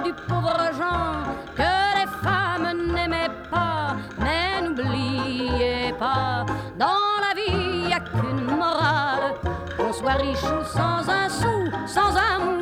du pauvre Jean que les femmes n'aimaient pas. Mais n'oubliez pas, dans la vie, y a qu'une morale. Qu'on soit riche ou sans un sou, sans amour, on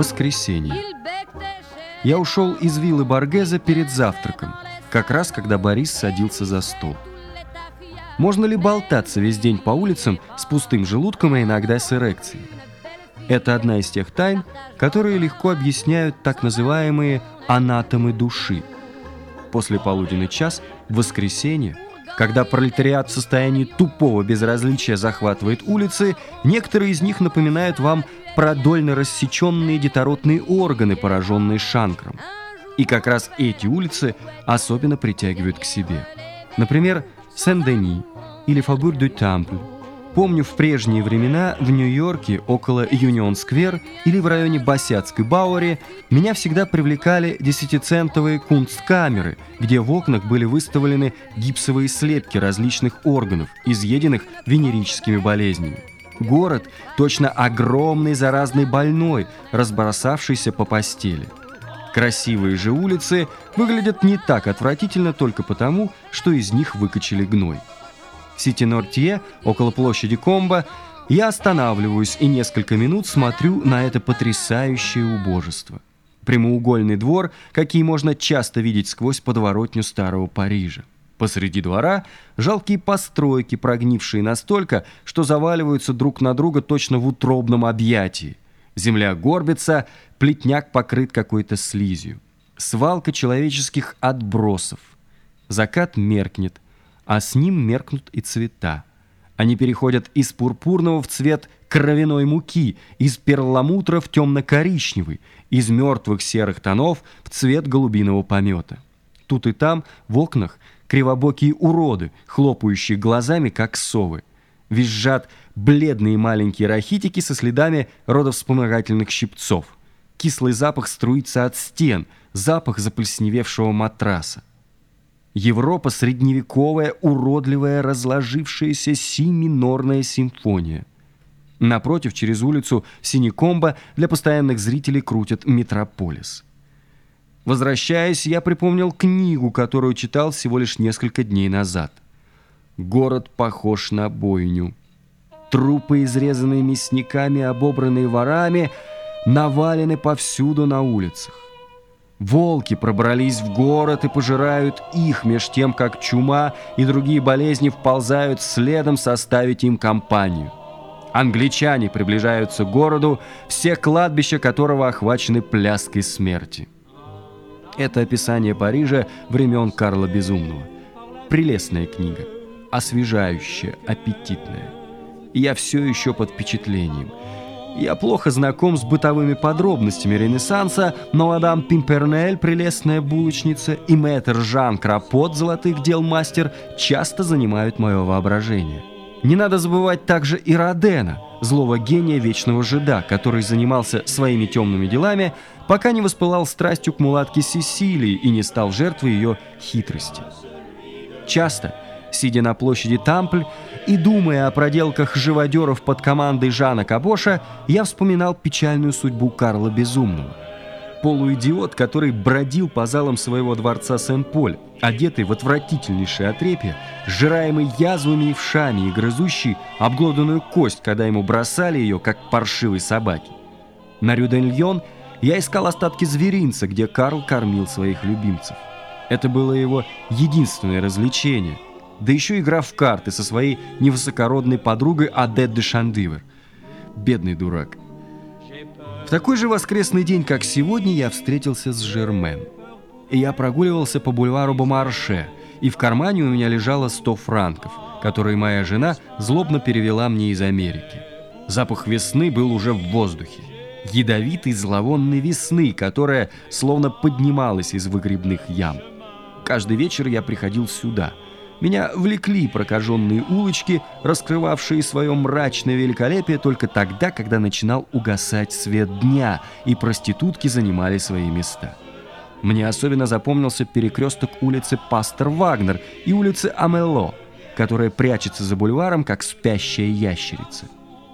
Воскресенье. Я ушел из виллы Баргеза перед завтраком, как раз когда Борис садился за стол. Можно ли болтаться весь день по улицам с пустым желудком и иногда с эрекцией? Это одна из тех тайн, которые легко объясняют так называемые анатомы души. После полуденный час, в воскресенье, когда пролетариат в состоянии тупого безразличия захватывает улицы, некоторые из них напоминают вам продольно рассеченные детородные органы, пораженные шанкром. И как раз эти улицы особенно притягивают к себе. Например, Сен-Дени или Фабур-дю-Тампль. Помню, в прежние времена в Нью-Йорке около Юнион-сквер или в районе Басяцкой Бауэри меня всегда привлекали десятицентовые кунсткамеры, где в окнах были выставлены гипсовые слепки различных органов, изъеденных венерическими болезнями. Город точно огромный заразный больной, разбросавшийся по постели. Красивые же улицы выглядят не так отвратительно только потому, что из них выкачали гной. В Сити-Нортье, около площади Комбо, я останавливаюсь и несколько минут смотрю на это потрясающее убожество. Прямоугольный двор, какие можно часто видеть сквозь подворотню старого Парижа. Посреди двора жалкие постройки, прогнившие настолько, что заваливаются друг на друга точно в утробном объятии. Земля горбится, плетняк покрыт какой-то слизью. Свалка человеческих отбросов. Закат меркнет, а с ним меркнут и цвета. Они переходят из пурпурного в цвет кровяной муки, из перламутра в темно-коричневый, из мертвых серых тонов в цвет голубиного помета. Тут и там, в окнах, кривобокие уроды, хлопающие глазами, как совы. Визжат бледные маленькие рахитики со следами родовспомогательных щипцов. Кислый запах струится от стен, запах заплесневевшего матраса. Европа средневековая, уродливая, разложившаяся си-минорная симфония. Напротив, через улицу Синекомба для постоянных зрителей крутят «Метрополис». Возвращаясь, я припомнил книгу, которую читал всего лишь несколько дней назад. Город похож на бойню. Трупы, изрезанные мясниками, обобранные ворами, навалены повсюду на улицах. Волки пробрались в город и пожирают их, меж тем, как чума и другие болезни вползают следом составить им компанию. Англичане приближаются к городу, все кладбища которого охвачены пляской смерти. Это описание Парижа времен Карла Безумного. Прелестная книга, освежающая, аппетитная. И я все еще под впечатлением. Я плохо знаком с бытовыми подробностями Ренессанса, но мадам Пимпернель, прелестная булочница, и мэтр Жан Крапот, золотых дел мастер, часто занимают мое воображение. Не надо забывать также и Родена, злого гения вечного жида, который занимался своими темными делами, пока не воспылал страстью к мулатке Сесилии и не стал жертвой ее хитрости. Часто, сидя на площади Тампль и думая о проделках живодеров под командой Жана Кабоша, я вспоминал печальную судьбу Карла Безумного. Полуидиот, который бродил по залам своего дворца Сен-Поль, одетый в отвратительнейшее отрепье, сжираемый язвами и вшами и грызущий обглоданную кость, когда ему бросали ее, как паршивой собаки. На Рюден-Льон я искал остатки зверинца, где Карл кормил своих любимцев. Это было его единственное развлечение. Да еще игра в карты со своей невысокородной подругой Адет де Шандивер. Бедный дурак. Такой же воскресный день, как сегодня, я встретился с Жермен. И я прогуливался по бульвару Бомарше, и в кармане у меня лежало 100 франков, которые моя жена злобно перевела мне из Америки. Запах весны был уже в воздухе. Ядовитый зловонной весны, которая словно поднималась из выгребных ям. Каждый вечер я приходил сюда, Меня влекли прокаженные улочки, раскрывавшие свое мрачное великолепие только тогда, когда начинал угасать свет дня, и проститутки занимали свои места. Мне особенно запомнился перекресток улицы Пастор Вагнер и улицы Амело, которая прячется за бульваром, как спящая ящерица.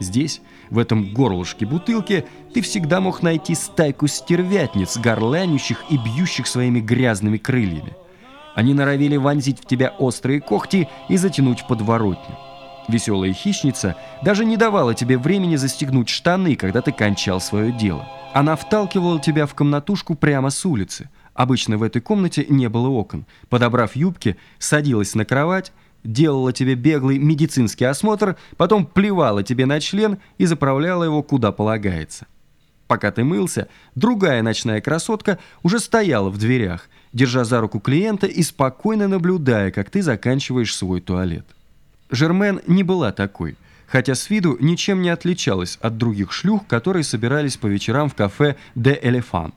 Здесь, в этом горлышке бутылки, ты всегда мог найти стайку стервятниц, горланющих и бьющих своими грязными крыльями. Они норовили вонзить в тебя острые когти и затянуть подворотню. Веселая хищница даже не давала тебе времени застегнуть штаны, когда ты кончал свое дело. Она вталкивала тебя в комнатушку прямо с улицы. Обычно в этой комнате не было окон. Подобрав юбки, садилась на кровать, делала тебе беглый медицинский осмотр, потом плевала тебе на член и заправляла его куда полагается. Пока ты мылся, другая ночная красотка уже стояла в дверях, держа за руку клиента и спокойно наблюдая, как ты заканчиваешь свой туалет. Жермен не была такой, хотя с виду ничем не отличалась от других шлюх, которые собирались по вечерам в кафе «Де Элефан».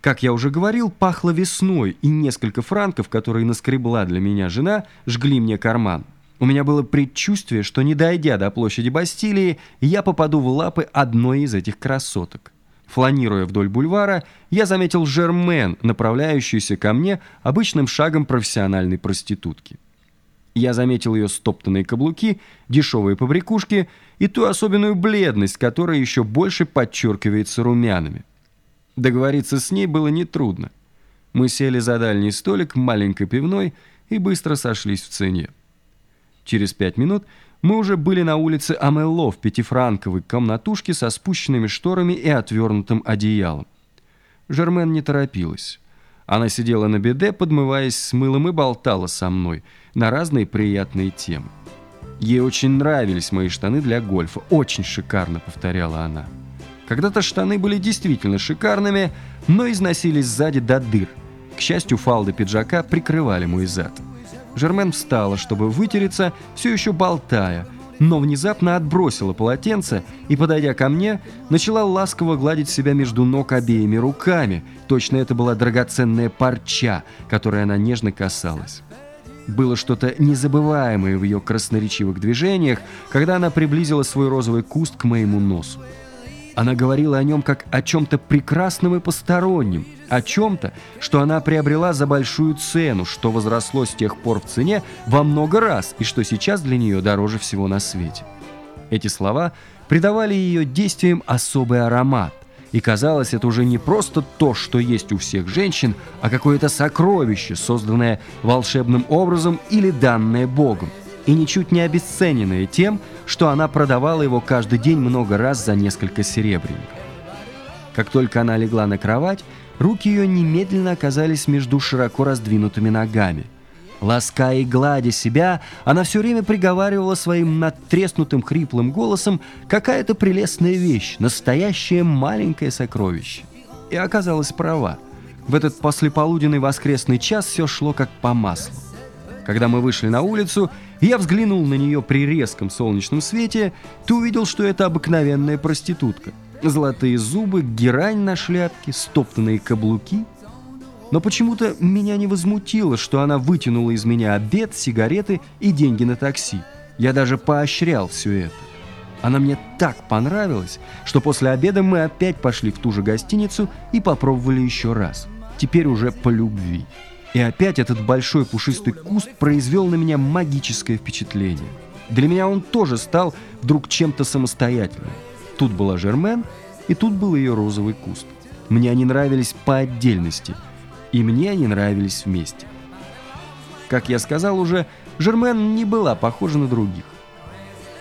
Как я уже говорил, пахло весной, и несколько франков, которые наскребла для меня жена, жгли мне карман. У меня было предчувствие, что не дойдя до площади Бастилии, я попаду в лапы одной из этих красоток. Фланируя вдоль бульвара, я заметил Жермен, направляющуюся ко мне обычным шагом профессиональной проститутки. Я заметил ее стоптанные каблуки, дешевые побрякушки и ту особенную бледность, которая еще больше подчеркивается румянами. Договориться с ней было нетрудно. Мы сели за дальний столик маленькой пивной и быстро сошлись в цене. Через пять минут мы уже были на улице Амелло в пятифранковой комнатушке со спущенными шторами и отвернутым одеялом. Жермен не торопилась. Она сидела на беде, подмываясь с мылом и болтала со мной на разные приятные темы. Ей очень нравились мои штаны для гольфа. Очень шикарно, повторяла она. Когда-то штаны были действительно шикарными, но износились сзади до дыр. К счастью, фалды пиджака прикрывали мой зад. Жермен встала, чтобы вытереться, все еще болтая, но внезапно отбросила полотенце и, подойдя ко мне, начала ласково гладить себя между ног обеими руками. Точно это была драгоценная парча, которой она нежно касалась. Было что-то незабываемое в ее красноречивых движениях, когда она приблизила свой розовый куст к моему носу. Она говорила о нем как о чем-то прекрасном и постороннем, о чем-то, что она приобрела за большую цену, что возросло с тех пор в цене во много раз и что сейчас для нее дороже всего на свете. Эти слова придавали ее действиям особый аромат, и казалось, это уже не просто то, что есть у всех женщин, а какое-то сокровище, созданное волшебным образом или данное Богом и ничуть не обесцененное тем, что она продавала его каждый день много раз за несколько серебряников. Как только она легла на кровать, руки ее немедленно оказались между широко раздвинутыми ногами. Лаская и гладя себя, она все время приговаривала своим надтреснутым хриплым голосом какая-то прелестная вещь, настоящее маленькое сокровище. И оказалась права. В этот послеполуденный воскресный час все шло как по маслу. Когда мы вышли на улицу, я взглянул на нее при резком солнечном свете, ты увидел, что это обыкновенная проститутка. Золотые зубы, герань на шляпке, стоптанные каблуки. Но почему-то меня не возмутило, что она вытянула из меня обед, сигареты и деньги на такси. Я даже поощрял все это. Она мне так понравилась, что после обеда мы опять пошли в ту же гостиницу и попробовали еще раз. Теперь уже по любви. И опять этот большой пушистый куст произвел на меня магическое впечатление. Для меня он тоже стал вдруг чем-то самостоятельным. Тут была Жермен, и тут был ее розовый куст. Мне они нравились по отдельности, и мне они нравились вместе. Как я сказал уже, Жермен не была похожа на других.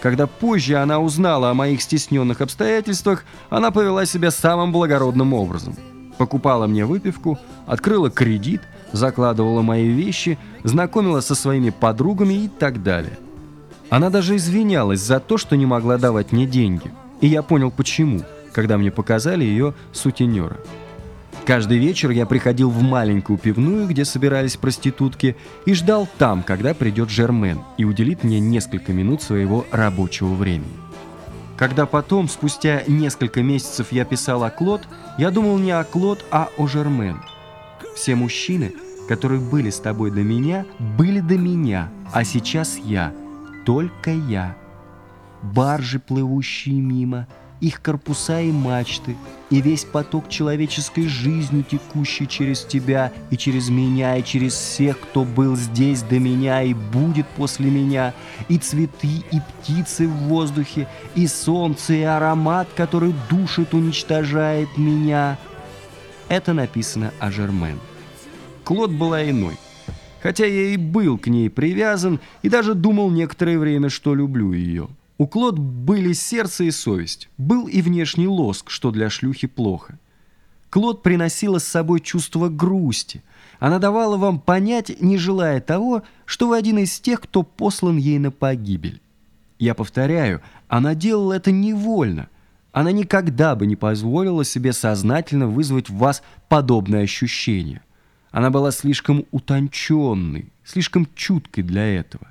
Когда позже она узнала о моих стесненных обстоятельствах, она повела себя самым благородным образом. Покупала мне выпивку, открыла кредит – закладывала мои вещи, знакомила со своими подругами и так далее. Она даже извинялась за то, что не могла давать мне деньги. И я понял почему, когда мне показали ее сутенера. Каждый вечер я приходил в маленькую пивную, где собирались проститутки, и ждал там, когда придет Жермен и уделит мне несколько минут своего рабочего времени. Когда потом, спустя несколько месяцев, я писал о Клод, я думал не о Клод, а о Жермен – все мужчины которые были с тобой до меня, были до меня, а сейчас я, только я. Баржи, плывущие мимо, их корпуса и мачты, и весь поток человеческой жизни, текущий через тебя и через меня, и через всех, кто был здесь до меня и будет после меня, и цветы, и птицы в воздухе, и солнце, и аромат, который душит, уничтожает меня. Это написано о Жермен. Клод была иной. Хотя я и был к ней привязан, и даже думал некоторое время, что люблю ее. У Клод были сердце и совесть. Был и внешний лоск, что для шлюхи плохо. Клод приносила с собой чувство грусти. Она давала вам понять, не желая того, что вы один из тех, кто послан ей на погибель. Я повторяю, она делала это невольно. Она никогда бы не позволила себе сознательно вызвать в вас подобное ощущение – она была слишком утонченной, слишком чуткой для этого.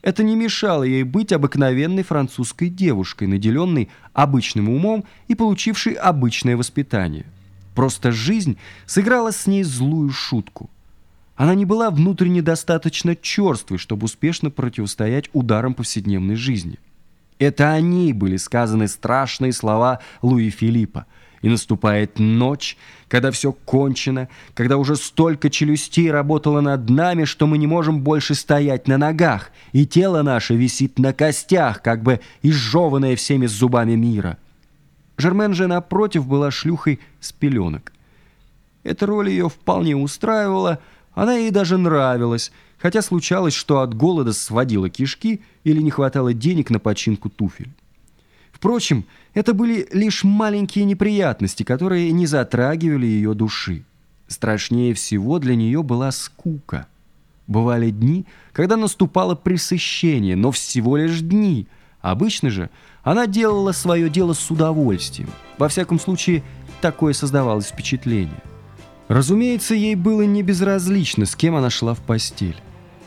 Это не мешало ей быть обыкновенной французской девушкой, наделенной обычным умом и получившей обычное воспитание. Просто жизнь сыграла с ней злую шутку. Она не была внутренне достаточно черствой, чтобы успешно противостоять ударам повседневной жизни. Это о ней были сказаны страшные слова Луи Филиппа – и наступает ночь, когда все кончено, когда уже столько челюстей работало над нами, что мы не можем больше стоять на ногах, и тело наше висит на костях, как бы изжеванное всеми зубами мира. Жермен же, напротив, была шлюхой с пеленок. Эта роль ее вполне устраивала, она ей даже нравилась, хотя случалось, что от голода сводила кишки или не хватало денег на починку туфель. Впрочем, это были лишь маленькие неприятности, которые не затрагивали ее души. Страшнее всего для нее была скука. Бывали дни, когда наступало пресыщение, но всего лишь дни. Обычно же она делала свое дело с удовольствием. Во всяком случае, такое создавалось впечатление. Разумеется, ей было не безразлично, с кем она шла в постель.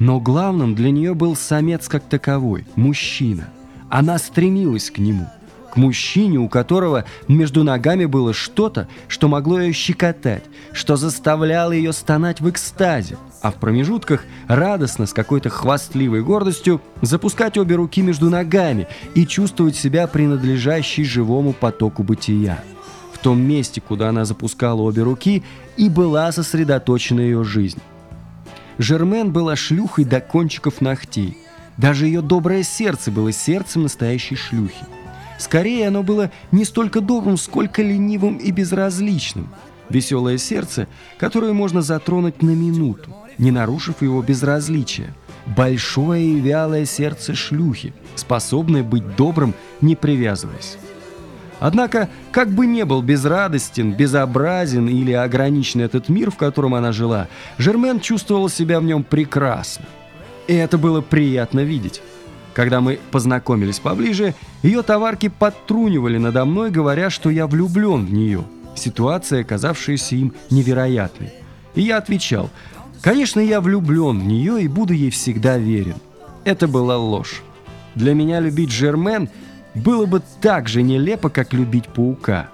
Но главным для нее был самец как таковой, мужчина. Она стремилась к нему мужчине, у которого между ногами было что-то, что могло ее щекотать, что заставляло ее стонать в экстазе, а в промежутках радостно, с какой-то хвастливой гордостью, запускать обе руки между ногами и чувствовать себя принадлежащей живому потоку бытия. В том месте, куда она запускала обе руки, и была сосредоточена ее жизнь. Жермен была шлюхой до кончиков ногтей. Даже ее доброе сердце было сердцем настоящей шлюхи. Скорее, оно было не столько добрым, сколько ленивым и безразличным. Веселое сердце, которое можно затронуть на минуту, не нарушив его безразличия. Большое и вялое сердце шлюхи, способное быть добрым, не привязываясь. Однако, как бы не был безрадостен, безобразен или ограничен этот мир, в котором она жила, Жермен чувствовал себя в нем прекрасно. И это было приятно видеть. Когда мы познакомились поближе, ее товарки подтрунивали надо мной, говоря, что я влюблен в нее. Ситуация, казавшаяся им невероятной. И я отвечал, конечно, я влюблен в нее и буду ей всегда верен. Это была ложь. Для меня любить Жермен было бы так же нелепо, как любить паука.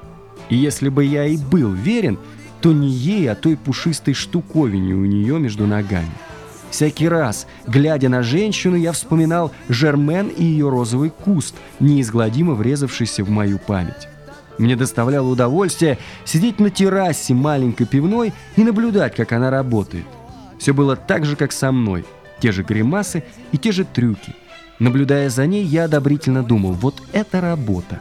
И если бы я и был верен, то не ей, а той пушистой штуковине у нее между ногами. Всякий раз, глядя на женщину, я вспоминал Жермен и ее розовый куст, неизгладимо врезавшийся в мою память. Мне доставляло удовольствие сидеть на террасе маленькой пивной и наблюдать, как она работает. Все было так же, как со мной. Те же гримасы и те же трюки. Наблюдая за ней, я одобрительно думал, вот это работа.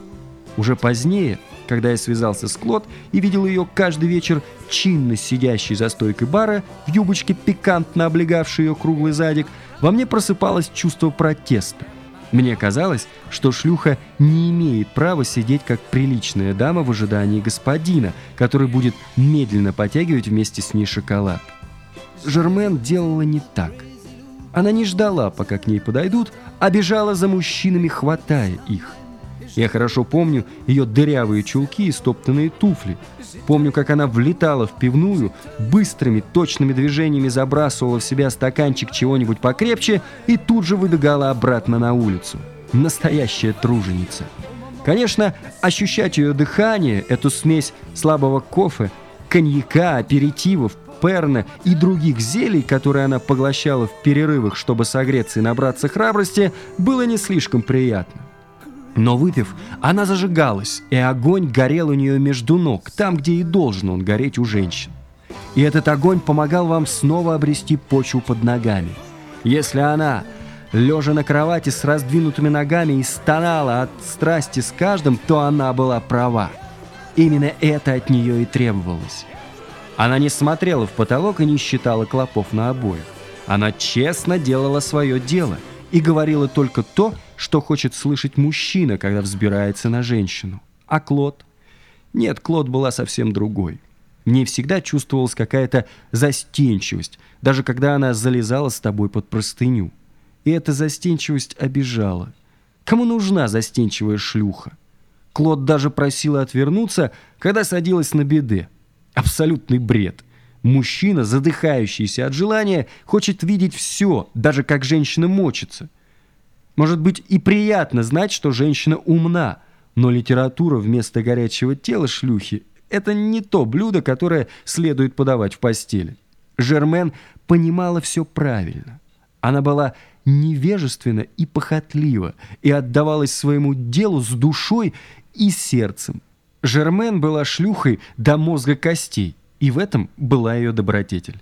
Уже позднее – когда я связался с Клод и видел ее каждый вечер чинно сидящей за стойкой бара, в юбочке пикантно облегавшей ее круглый задик, во мне просыпалось чувство протеста. Мне казалось, что шлюха не имеет права сидеть как приличная дама в ожидании господина, который будет медленно потягивать вместе с ней шоколад. Жермен делала не так. Она не ждала, пока к ней подойдут, а бежала за мужчинами, хватая их. Я хорошо помню ее дырявые чулки и стоптанные туфли. Помню, как она влетала в пивную, быстрыми, точными движениями забрасывала в себя стаканчик чего-нибудь покрепче и тут же выбегала обратно на улицу. Настоящая труженица. Конечно, ощущать ее дыхание, эту смесь слабого кофе, коньяка, аперитивов, перна и других зелий, которые она поглощала в перерывах, чтобы согреться и набраться храбрости, было не слишком приятно. Но выпив, она зажигалась, и огонь горел у нее между ног, там, где и должен он гореть у женщин. И этот огонь помогал вам снова обрести почву под ногами. Если она, лежа на кровати с раздвинутыми ногами, и стонала от страсти с каждым, то она была права. Именно это от нее и требовалось. Она не смотрела в потолок и не считала клопов на обоих. Она честно делала свое дело и говорила только то, что хочет слышать мужчина, когда взбирается на женщину. А Клод? Нет, Клод была совсем другой. В ней всегда чувствовалась какая-то застенчивость, даже когда она залезала с тобой под простыню. И эта застенчивость обижала. Кому нужна застенчивая шлюха? Клод даже просила отвернуться, когда садилась на беде. Абсолютный бред. Мужчина, задыхающийся от желания, хочет видеть все, даже как женщина мочится – может быть и приятно знать, что женщина умна, но литература вместо горячего тела шлюхи – это не то блюдо, которое следует подавать в постели. Жермен понимала все правильно. Она была невежественна и похотлива и отдавалась своему делу с душой и сердцем. Жермен была шлюхой до мозга костей, и в этом была ее добродетель.